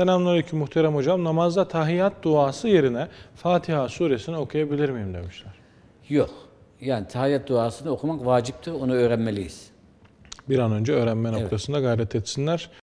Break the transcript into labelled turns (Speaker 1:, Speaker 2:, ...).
Speaker 1: Selamünaleyküm muhterem hocam. Namazda tahiyyat duası yerine Fatiha suresini okuyabilir miyim demişler.
Speaker 2: Yok. Yani tahiyyat duasını okumak vaciptir. Onu öğrenmeliyiz.
Speaker 1: Bir an önce öğrenme noktasında gayret etsinler.